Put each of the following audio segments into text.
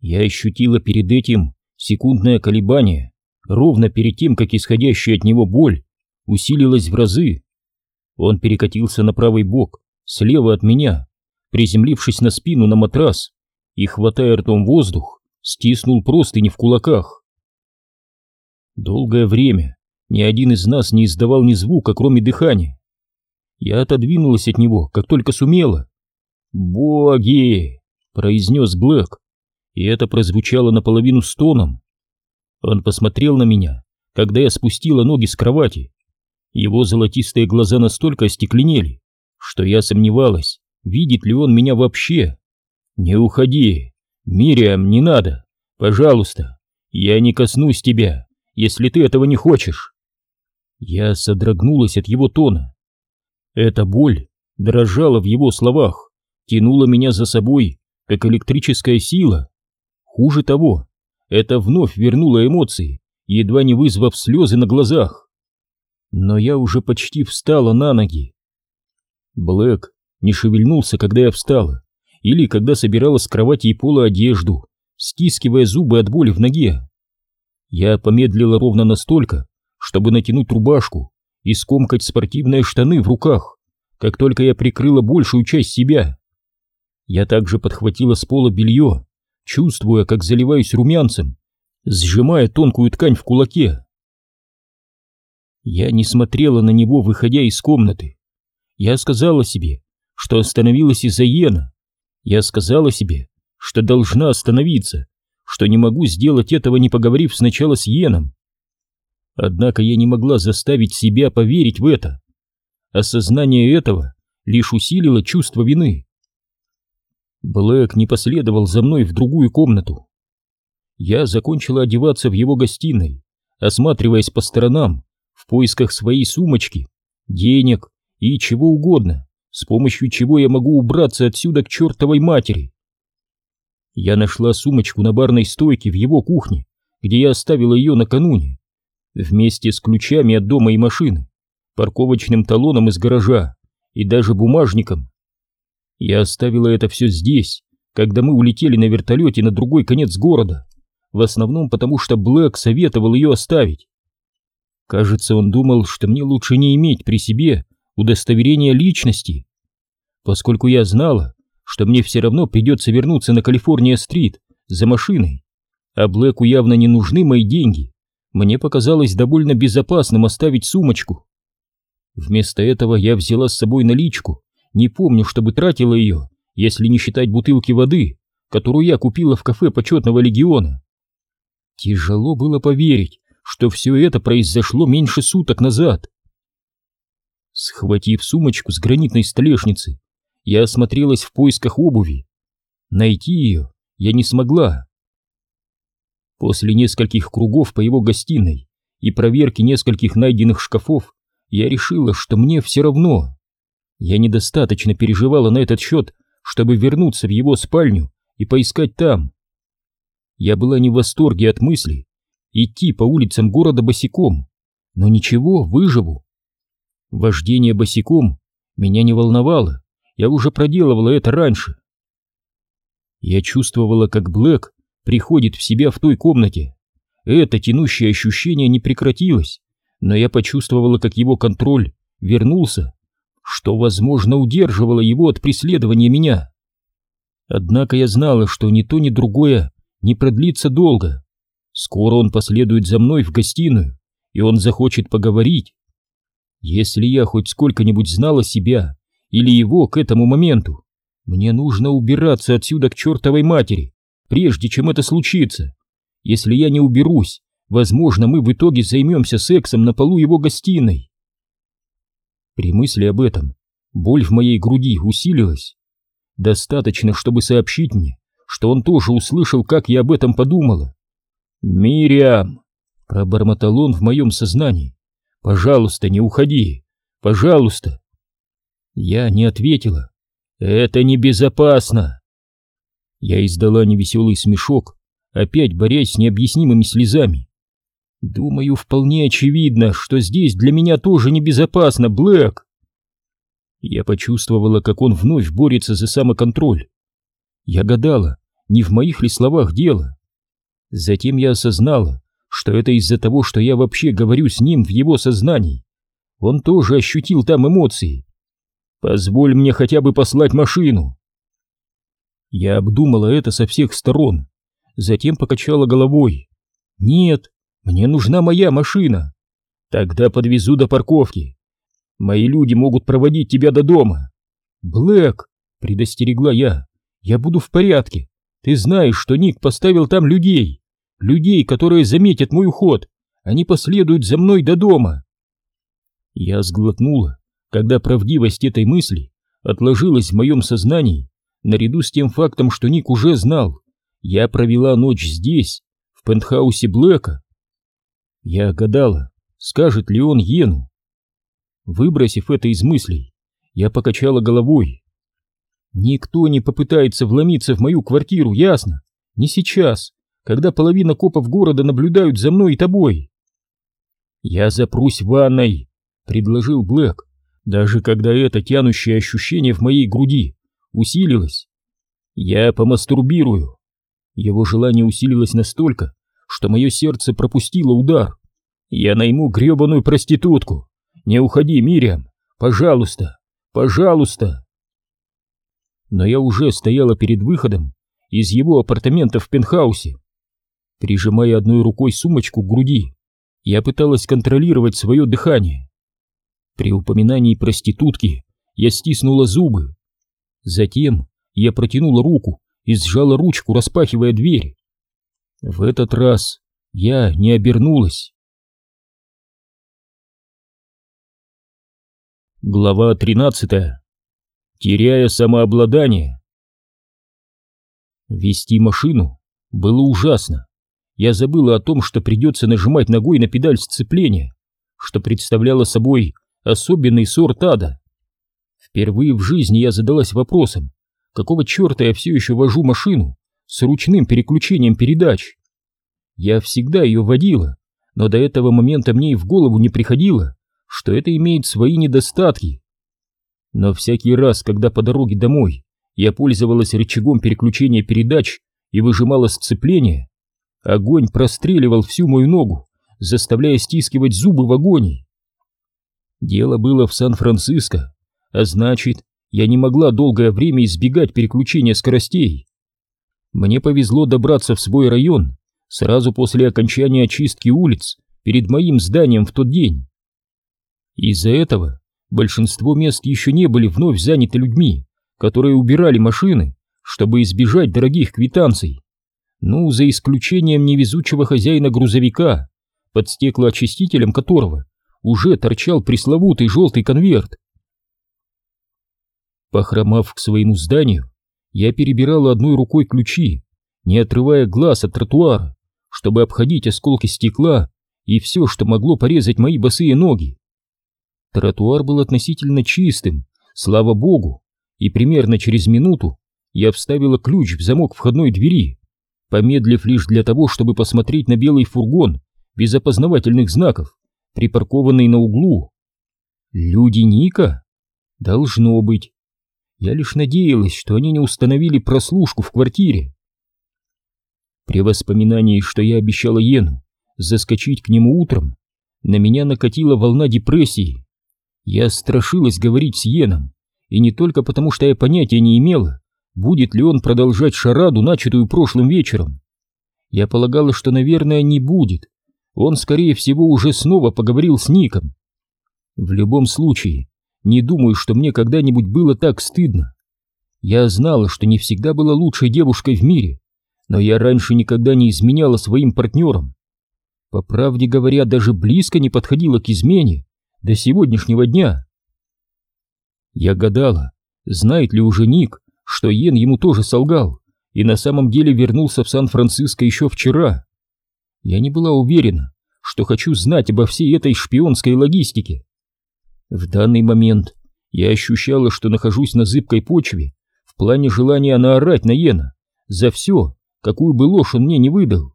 Я ощутила перед этим секундное колебание, ровно перед тем, как исходящая от него боль усилилась в разы. Он перекатился на правый бок, слева от меня, приземлившись на спину на матрас и, хватая ртом воздух, стиснул простыни в кулаках. Долгое время ни один из нас не издавал ни звука, кроме дыхания. Я отодвинулась от него, как только сумела. «Боги!» — произнес Блэк, и это прозвучало наполовину стоном. Он посмотрел на меня, когда я спустила ноги с кровати. Его золотистые глаза настолько остекленели, что я сомневалась, видит ли он меня вообще. «Не уходи! Мириам, не надо! Пожалуйста! Я не коснусь тебя, если ты этого не хочешь!» Я содрогнулась от его тона. Эта боль дрожала в его словах, тянула меня за собой, как электрическая сила. Хуже того, это вновь вернуло эмоции, едва не вызвав слезы на глазах. Но я уже почти встала на ноги. Блэк не шевельнулся, когда я встала, или когда собирала с кровати и пола одежду, стискивая зубы от боли в ноге. Я помедлила ровно настолько, чтобы натянуть рубашку и скомкать спортивные штаны в руках, как только я прикрыла большую часть себя. Я также подхватила с пола белье, чувствуя, как заливаюсь румянцем, сжимая тонкую ткань в кулаке. Я не смотрела на него, выходя из комнаты. Я сказала себе, что остановилась из-за Йена. Я сказала себе, что должна остановиться, что не могу сделать этого, не поговорив сначала с Йеном. Однако я не могла заставить себя поверить в это. Осознание этого лишь усилило чувство вины. Блэк не последовал за мной в другую комнату. Я закончила одеваться в его гостиной, осматриваясь по сторонам в поисках своей сумочки, денег и чего угодно, с помощью чего я могу убраться отсюда к чертовой матери. Я нашла сумочку на барной стойке в его кухне, где я оставила ее накануне вместе с ключами от дома и машины, парковочным талоном из гаража и даже бумажником. Я оставила это все здесь, когда мы улетели на вертолете на другой конец города, в основном потому, что Блэк советовал ее оставить. Кажется, он думал, что мне лучше не иметь при себе удостоверения личности, поскольку я знала, что мне все равно придется вернуться на Калифорния-стрит за машиной, а Блэку явно не нужны мои деньги мне показалось довольно безопасным оставить сумочку. Вместо этого я взяла с собой наличку, не помню, чтобы тратила ее, если не считать бутылки воды, которую я купила в кафе почетного легиона. Тяжело было поверить, что все это произошло меньше суток назад. Схватив сумочку с гранитной столешницы, я осмотрелась в поисках обуви. Найти ее я не смогла. После нескольких кругов по его гостиной и проверки нескольких найденных шкафов, я решила, что мне все равно. Я недостаточно переживала на этот счет, чтобы вернуться в его спальню и поискать там. Я была не в восторге от мысли идти по улицам города босиком, но ничего, выживу. Вождение босиком меня не волновало, я уже проделывала это раньше. Я чувствовала, как Блэк приходит в себя в той комнате. Это тянущее ощущение не прекратилось, но я почувствовала, как его контроль вернулся, что, возможно, удерживало его от преследования меня. Однако я знала, что ни то, ни другое не продлится долго. Скоро он последует за мной в гостиную, и он захочет поговорить. Если я хоть сколько-нибудь знала себя или его к этому моменту, мне нужно убираться отсюда к чертовой матери, прежде чем это случится. Если я не уберусь, возможно, мы в итоге займемся сексом на полу его гостиной. При мысли об этом боль в моей груди усилилась. Достаточно, чтобы сообщить мне, что он тоже услышал, как я об этом подумала. «Мириам!» — пробормотал он в моем сознании. «Пожалуйста, не уходи! Пожалуйста!» Я не ответила. «Это небезопасно!» Я издала невеселый смешок, опять борясь с необъяснимыми слезами. Думаю, вполне очевидно, что здесь для меня тоже небезопасно, Блэк. Я почувствовала, как он вновь борется за самоконтроль. Я гадала, не в моих ли словах дело. Затем я осознала, что это из-за того, что я вообще говорю с ним в его сознании. Он тоже ощутил там эмоции. Позволь мне хотя бы послать машину. Я обдумала это со всех сторон, затем покачала головой. Нет, мне нужна моя машина. Тогда подвезу до парковки. Мои люди могут проводить тебя до дома. Блэк, предостерегла я, я буду в порядке. Ты знаешь, что Ник поставил там людей. Людей, которые заметят мой уход. Они последуют за мной до дома. Я сглотнула, когда правдивость этой мысли отложилась в моем сознании, наряду с тем фактом, что Ник уже знал. Я провела ночь здесь, в пентхаусе Блэка. Я гадала, скажет ли он Йену. Выбросив это из мыслей, я покачала головой. Никто не попытается вломиться в мою квартиру, ясно? Не сейчас, когда половина копов города наблюдают за мной и тобой. Я запрусь ванной, предложил Блэк, даже когда это тянущее ощущение в моей груди усилилось. Я помастурбирую. Его желание усилилось настолько, что мое сердце пропустило удар. Я найму гребаную проститутку. Не уходи, Мириам. Пожалуйста, пожалуйста. Но я уже стояла перед выходом из его апартаментов в пентхаусе. Прижимая одной рукой сумочку к груди, я пыталась контролировать свое дыхание. При упоминании проститутки я стиснула зубы. Затем я протянула руку и сжала ручку, распахивая дверь. В этот раз я не обернулась. Глава 13. Теряя самообладание. Вести машину было ужасно. Я забыла о том, что придется нажимать ногой на педаль сцепления, что представляло собой особенный сорт ада. Впервые в жизни я задалась вопросом, какого черта я все еще вожу машину с ручным переключением передач. Я всегда ее водила, но до этого момента мне и в голову не приходило, что это имеет свои недостатки. Но всякий раз, когда по дороге домой я пользовалась рычагом переключения передач и выжимала сцепление, огонь простреливал всю мою ногу, заставляя стискивать зубы в агонии. Дело было в Сан-Франциско, а значит, я не могла долгое время избегать переключения скоростей. Мне повезло добраться в свой район сразу после окончания очистки улиц перед моим зданием в тот день. Из-за этого большинство мест еще не были вновь заняты людьми, которые убирали машины, чтобы избежать дорогих квитанций. Ну, за исключением невезучего хозяина грузовика, под стеклоочистителем которого уже торчал пресловутый желтый конверт. Похромав к своему зданию, я перебирал одной рукой ключи, не отрывая глаз от тротуара, чтобы обходить осколки стекла и все, что могло порезать мои босые ноги. Тротуар был относительно чистым, слава богу, и примерно через минуту я вставила ключ в замок входной двери, помедлив лишь для того, чтобы посмотреть на белый фургон без опознавательных знаков, припаркованный на углу. Люди Ника? Должно быть. Я лишь надеялась, что они не установили прослушку в квартире. При воспоминании, что я обещала Йену заскочить к нему утром, на меня накатила волна депрессии. Я страшилась говорить с Йеном, и не только потому, что я понятия не имела, будет ли он продолжать шараду, начатую прошлым вечером. Я полагала, что, наверное, не будет. Он, скорее всего, уже снова поговорил с Ником. В любом случае, не думаю, что мне когда-нибудь было так стыдно. Я знала, что не всегда была лучшей девушкой в мире, но я раньше никогда не изменяла своим партнерам. По правде говоря, даже близко не подходила к измене до сегодняшнего дня. Я гадала, знает ли уже Ник, что Йен ему тоже солгал и на самом деле вернулся в Сан-Франциско еще вчера. Я не была уверена, что хочу знать обо всей этой шпионской логистике. В данный момент я ощущала, что нахожусь на зыбкой почве в плане желания наорать на Йена за все, какую бы ложь он мне не выдал.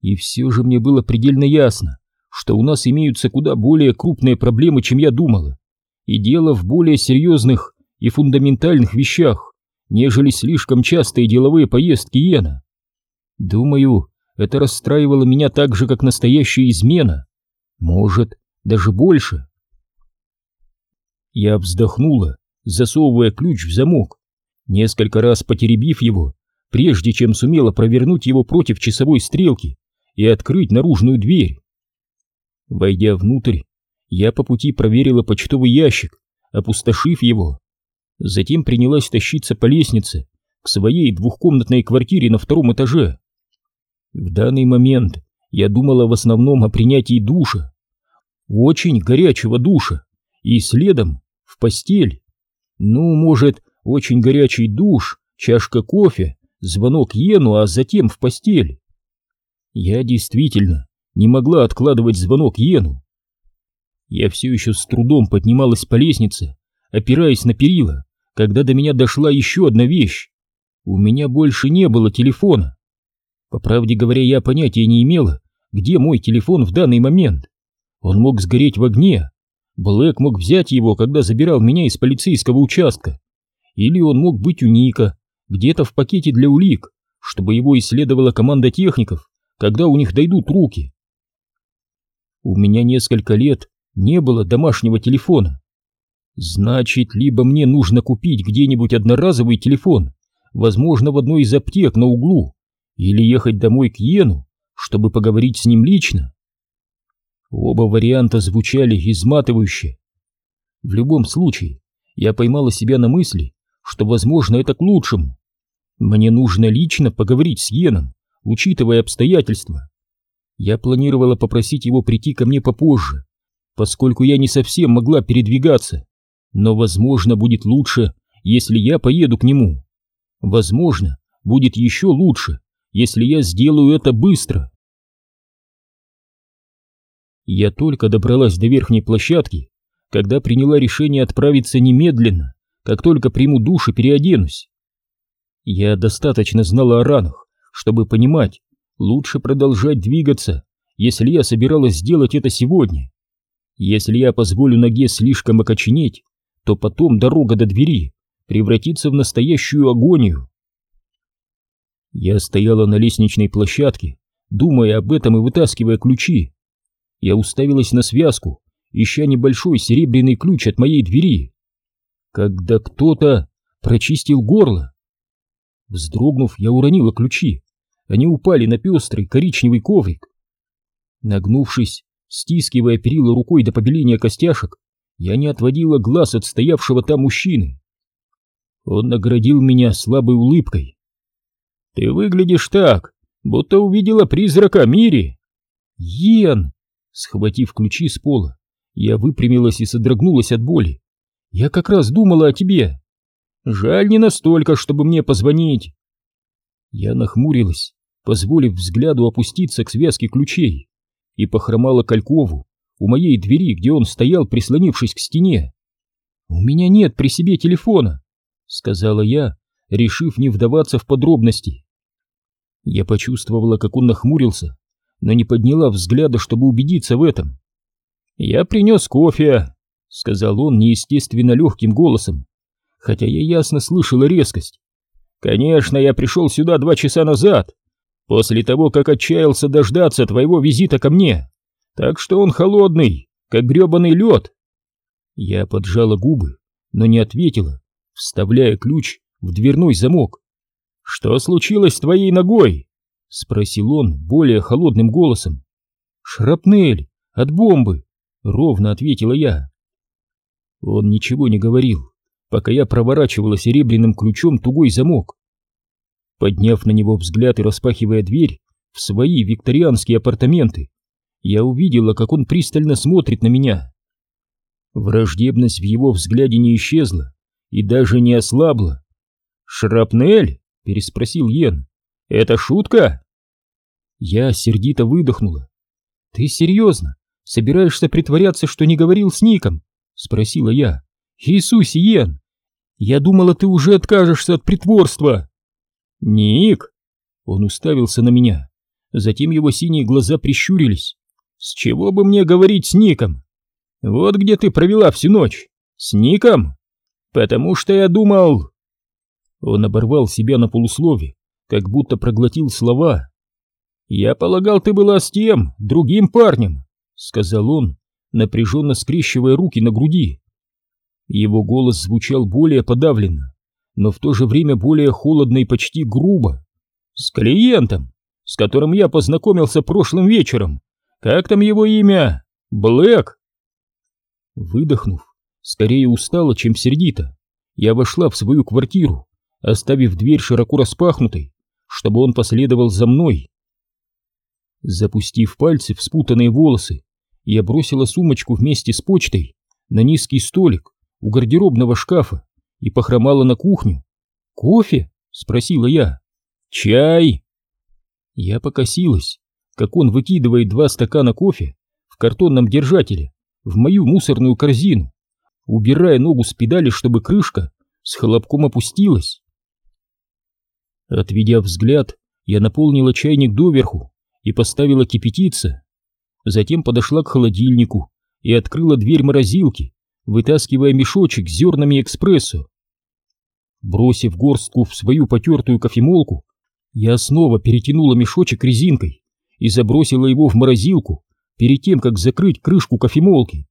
И все же мне было предельно ясно, что у нас имеются куда более крупные проблемы, чем я думала, и дело в более серьезных и фундаментальных вещах, нежели слишком частые деловые поездки Йена. Думаю, это расстраивало меня так же, как настоящая измена. Может, даже больше. Я вздохнула, засовывая ключ в замок, несколько раз потеребив его, прежде чем сумела провернуть его против часовой стрелки и открыть наружную дверь. Войдя внутрь, я по пути проверила почтовый ящик, опустошив его. Затем принялась тащиться по лестнице к своей двухкомнатной квартире на втором этаже. В данный момент я думала в основном о принятии душа, очень горячего душа, и следом в постель. Ну, может, очень горячий душ, чашка кофе, звонок Йену, а затем в постель. Я действительно не могла откладывать звонок Йену. Я все еще с трудом поднималась по лестнице, опираясь на перила, когда до меня дошла еще одна вещь. У меня больше не было телефона. По правде говоря, я понятия не имела, где мой телефон в данный момент. Он мог сгореть в огне. Блэк мог взять его, когда забирал меня из полицейского участка. Или он мог быть у Ника, где-то в пакете для улик, чтобы его исследовала команда техников, когда у них дойдут руки. У меня несколько лет не было домашнего телефона. Значит, либо мне нужно купить где-нибудь одноразовый телефон, возможно, в одной из аптек на углу, или ехать домой к Йену, чтобы поговорить с ним лично. Оба варианта звучали изматывающе. В любом случае, я поймала себя на мысли, что, возможно, это к лучшему. Мне нужно лично поговорить с Йеном, учитывая обстоятельства. Я планировала попросить его прийти ко мне попозже, поскольку я не совсем могла передвигаться, но, возможно, будет лучше, если я поеду к нему. Возможно, будет еще лучше, если я сделаю это быстро. Я только добралась до верхней площадки, когда приняла решение отправиться немедленно, как только приму душ и переоденусь. Я достаточно знала о ранах, чтобы понимать, лучше продолжать двигаться, если я собиралась сделать это сегодня. Если я позволю ноге слишком окоченеть, то потом дорога до двери превратится в настоящую агонию. Я стояла на лестничной площадке, думая об этом и вытаскивая ключи. Я уставилась на связку, ища небольшой серебряный ключ от моей двери. Когда кто-то прочистил горло. Вздрогнув, я уронила ключи. Они упали на пестрый коричневый коврик. Нагнувшись, стискивая перила рукой до побеления костяшек, я не отводила глаз от стоявшего там мужчины. Он наградил меня слабой улыбкой. «Ты выглядишь так, будто увидела призрака Мири!» «Йен!» Схватив ключи с пола, я выпрямилась и содрогнулась от боли. «Я как раз думала о тебе!» «Жаль не настолько, чтобы мне позвонить!» Я нахмурилась, позволив взгляду опуститься к связке ключей, и похромала к Алькову, у моей двери, где он стоял, прислонившись к стене. «У меня нет при себе телефона», — сказала я, решив не вдаваться в подробности. Я почувствовала, как он нахмурился, но не подняла взгляда, чтобы убедиться в этом. «Я принес кофе», — сказал он неестественно легким голосом, хотя я ясно слышала резкость. «Конечно, я пришел сюда два часа назад, после того, как отчаялся дождаться твоего визита ко мне так что он холодный, как гребаный лед. Я поджала губы, но не ответила, вставляя ключ в дверной замок. «Что случилось с твоей ногой?» — спросил он более холодным голосом. «Шрапнель от бомбы», — ровно ответила я. Он ничего не говорил, пока я проворачивала серебряным ключом тугой замок. Подняв на него взгляд и распахивая дверь в свои викторианские апартаменты, я увидела, как он пристально смотрит на меня. Враждебность в его взгляде не исчезла и даже не ослабла. «Шрапнель?» — переспросил Йен. «Это шутка?» Я сердито выдохнула. «Ты серьезно? Собираешься притворяться, что не говорил с Ником?» — спросила я. «Иисус, Йен! Я думала, ты уже откажешься от притворства!» «Ник!» Он уставился на меня. Затем его синие глаза прищурились. С чего бы мне говорить с Ником? Вот где ты провела всю ночь. С Ником? Потому что я думал... Он оборвал себя на полуслове, как будто проглотил слова. «Я полагал, ты была с тем, другим парнем», — сказал он, напряженно скрещивая руки на груди. Его голос звучал более подавленно, но в то же время более холодно и почти грубо. «С клиентом, с которым я познакомился прошлым вечером. Как там его имя? Блэк?» Выдохнув, скорее устало, чем сердито, я вошла в свою квартиру, оставив дверь широко распахнутой, чтобы он последовал за мной. Запустив пальцы в спутанные волосы, я бросила сумочку вместе с почтой на низкий столик у гардеробного шкафа и похромала на кухню. «Кофе?» — спросила я. «Чай!» Я покосилась, как он выкидывает два стакана кофе в картонном держателе в мою мусорную корзину, убирая ногу с педали, чтобы крышка с хлопком опустилась. Отведя взгляд, я наполнила чайник доверху и поставила кипятиться. Затем подошла к холодильнику и открыла дверь морозилки, вытаскивая мешочек с зернами экспрессо. Бросив горстку в свою потертую кофемолку, я снова перетянула мешочек резинкой и забросила его в морозилку перед тем, как закрыть крышку кофемолки.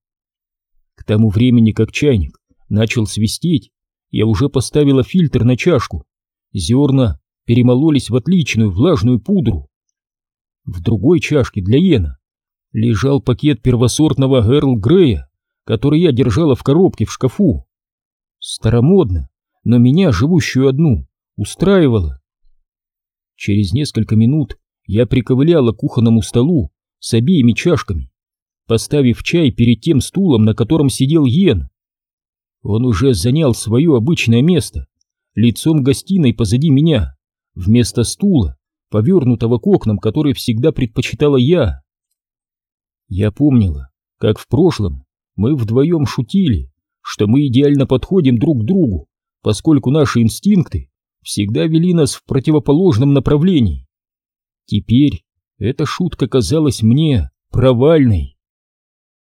К тому времени, как чайник начал свистеть, я уже поставила фильтр на чашку. Зерна перемололись в отличную влажную пудру. В другой чашке для Йена лежал пакет первосортного Эрл Грея, который я держала в коробке в шкафу. Старомодно, но меня, живущую одну, устраивало. Через несколько минут я приковыляла к кухонному столу с обеими чашками, поставив чай перед тем стулом, на котором сидел Йен. Он уже занял свое обычное место, лицом гостиной позади меня, вместо стула, повернутого к окнам, который всегда предпочитала я. Я помнила, как в прошлом мы вдвоем шутили, что мы идеально подходим друг к другу, поскольку наши инстинкты всегда вели нас в противоположном направлении. Теперь эта шутка казалась мне провальной.